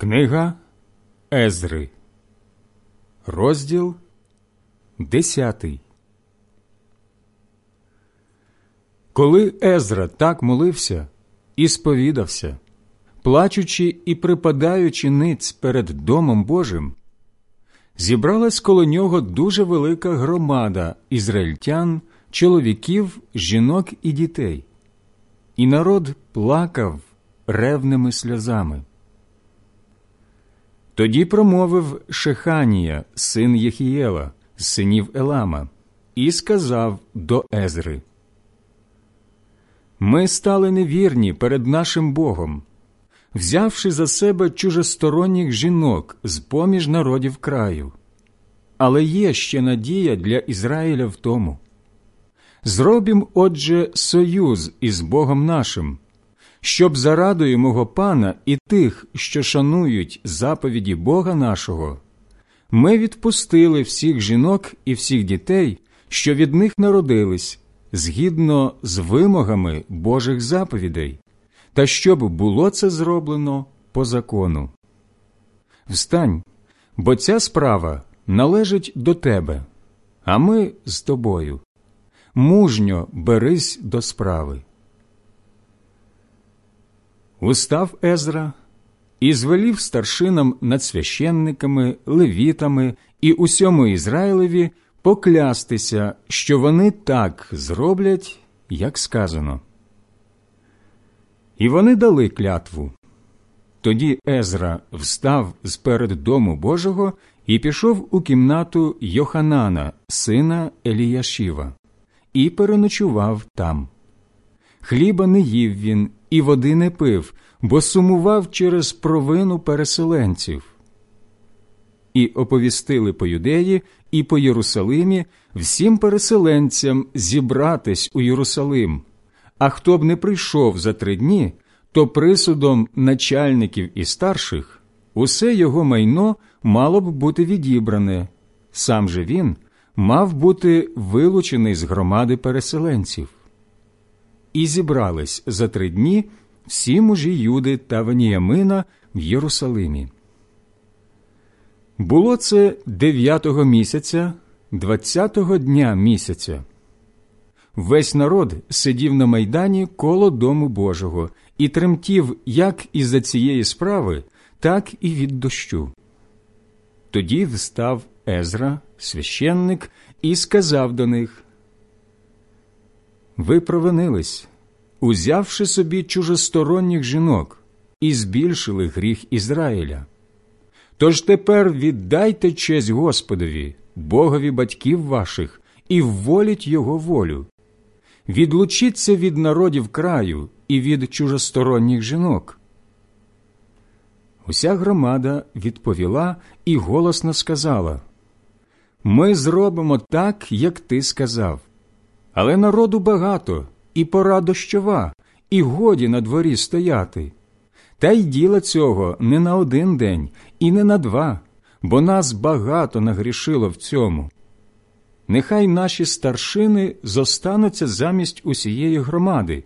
Книга Езри, розділ десятий. Коли Езра так молився і сповідався, плачучи і припадаючи ниць перед Домом Божим, зібралась коло нього дуже велика громада ізраїльтян, чоловіків, жінок і дітей, і народ плакав ревними сльозами. Тоді промовив Шеханія, син Єхієла, синів Елама, і сказав до Езри: Ми стали невірні перед нашим Богом, взявши за себе чужесторонніх жінок з поміж народів краю. Але є ще надія для Ізраїля в тому. Зробім, отже, союз із Богом нашим щоб за радою мого пана і тих, що шанують заповіді Бога нашого, ми відпустили всіх жінок і всіх дітей, що від них народились, згідно з вимогами Божих заповідей, та щоб було це зроблено по закону. Встань, бо ця справа належить до тебе, а ми з тобою. Мужньо берись до справи. Устав Езра і звелів старшинам над священниками, левітами і усьому Ізраїлеві поклястися, що вони так зроблять, як сказано. І вони дали клятву. Тоді Езра встав з перед дому Божого і пішов у кімнату Йоханана, сина Еліяшіва, і переночував там. Хліба не їв він і води не пив, бо сумував через провину переселенців. І оповістили по юдеї і по Єрусалимі всім переселенцям зібратись у Єрусалим. А хто б не прийшов за три дні, то присудом начальників і старших усе його майно мало б бути відібране. Сам же він мав бути вилучений з громади переселенців і зібрались за три дні всі мужі Юди та Веніямина в Єрусалимі. Було це дев'ятого місяця, двадцятого дня місяця. Весь народ сидів на майдані коло Дому Божого і тремтів як із за цієї справи, так і від дощу. Тоді встав Езра, священник, і сказав до них ви провинились, узявши собі чужесторонніх жінок і збільшили гріх Ізраїля. Тож тепер віддайте честь Господові, Богові батьків ваших, і вволіть Його волю. Відлучіться від народів краю і від чужесторонніх жінок. Уся громада відповіла і голосно сказала Ми зробимо так, як ти сказав. Але народу багато, і пора дощова, і годі на дворі стояти. Та й діла цього не на один день і не на два, бо нас багато нагрішило в цьому. Нехай наші старшини зостануться замість усієї громади,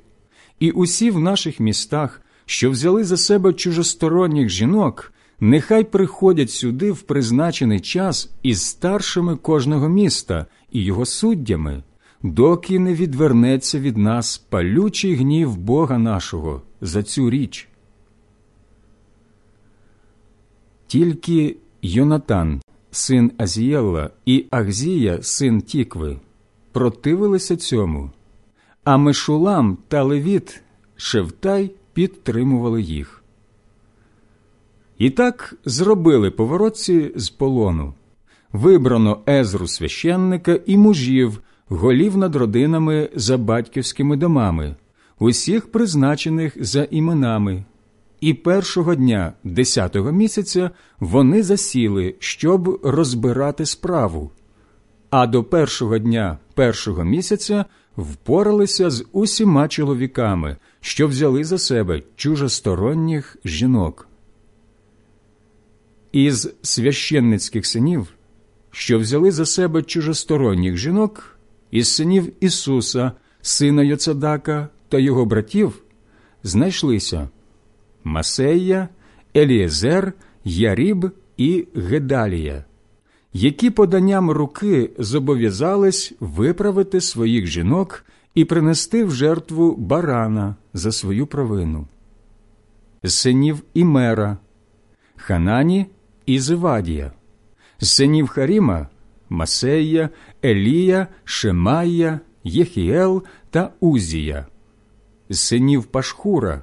і усі в наших містах, що взяли за себе чужосторонніх жінок, нехай приходять сюди в призначений час із старшими кожного міста і його суддями доки не відвернеться від нас палючий гнів Бога нашого за цю річ. Тільки Йонатан, син Азієлла, і Ахзія, син Тікви, противилися цьому, а Мешулам та Левіт Шевтай підтримували їх. І так зробили поворотці з полону. Вибрано Езру священника і мужів, голів над родинами за батьківськими домами, усіх призначених за іменами. І першого дня десятого місяця вони засіли, щоб розбирати справу, а до першого дня першого місяця впоралися з усіма чоловіками, що взяли за себе чужосторонніх жінок. Із священницьких синів, що взяли за себе чужосторонніх жінок, із синів Ісуса, сина Йоцедака та його братів, знайшлися Масея, Елієзер, Яріб і Гедалія, які поданням руки зобов'язались виправити своїх жінок і принести в жертву барана за свою провину. Синів Імера, Ханані і Зевадія, синів Харіма, Масея, Елія, Шемая, Єхіел та Узія, з синів Пашхура,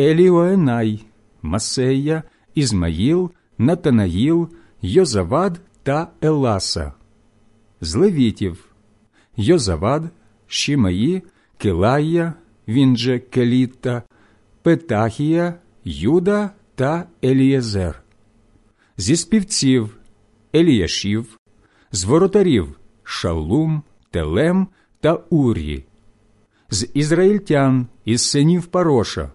Еліоенай, Масея, Ізмаїл, Натанаїл, Йозавад та Еласа, з левітів, Йозавад, Шімаї, Килая, він же Келіта, Петахія, Юда та Елієзер, зі співців Еліяшів, з воротарів Шалум, Телем та Урі, з ізраїльтян із синів Пароша,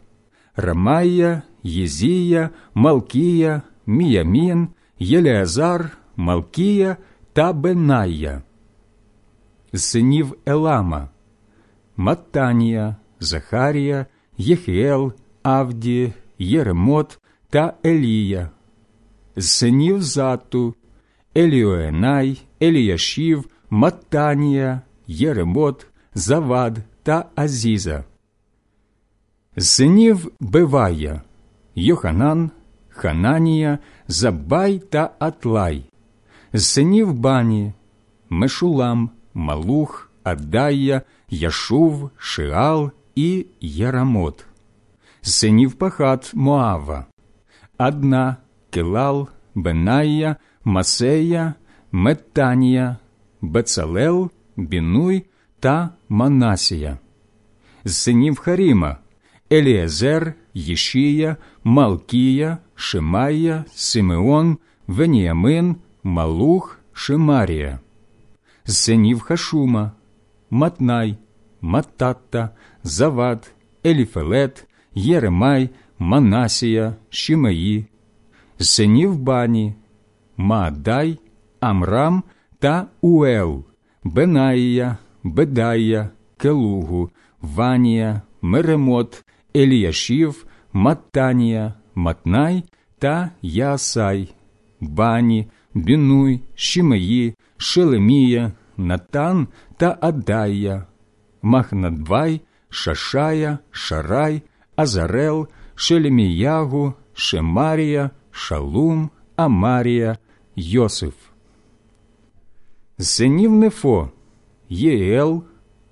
Рамая, Єзія, Малкія, Міямін, Єлеазар, Малкія та Бенайя, з синів Елама, Маттанія, Захарія, Єхіел, Авді, Єремот та Елія, з синів Зату, Еліоенай, Еліяшів, Маттанія, Єремот, Завад та Азіза, синів Бевая, Йоханан, Хананія, Забай та Атлай, синів Бані, Мешулам, Малух, Аддая, Яшув, Шиал і Ярамот, синів Пахат Моава, Адна, Килал, Бенайя, Масея, Меттанія, Бецалел, Бінуй та Манасія, з синів Харіма, Еліезер, Єшія, Малкія, Шимая, Симеон, Веніамин, Малух, Шимарія, з синів Хашума, Матнай, Мататта, Завад, Еліфелет, Єремай, Манасія, Шімеї, з синів Бані, Маадай, Амрам та Уел, Бенаїя, Бедая, Келугу, Ванія, Меремот, Еліяшів, Маттанія, Матнай та Ясай, Бані, Бінуй, Шімеї, Шелемія, Натан та Адая, Махнадбай, Шашая, Шарай, Азарел, Шелеміягу, Шемарія, Шалум, Амарія, Йосиф. Синів Нефо, Єел,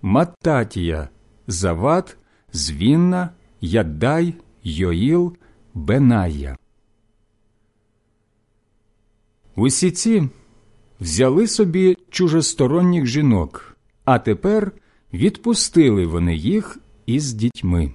Мататія, Зават, Звінна, Яддай, Йоїл, Беная. Усі ці взяли собі чужесторонніх жінок, а тепер відпустили вони їх із дітьми.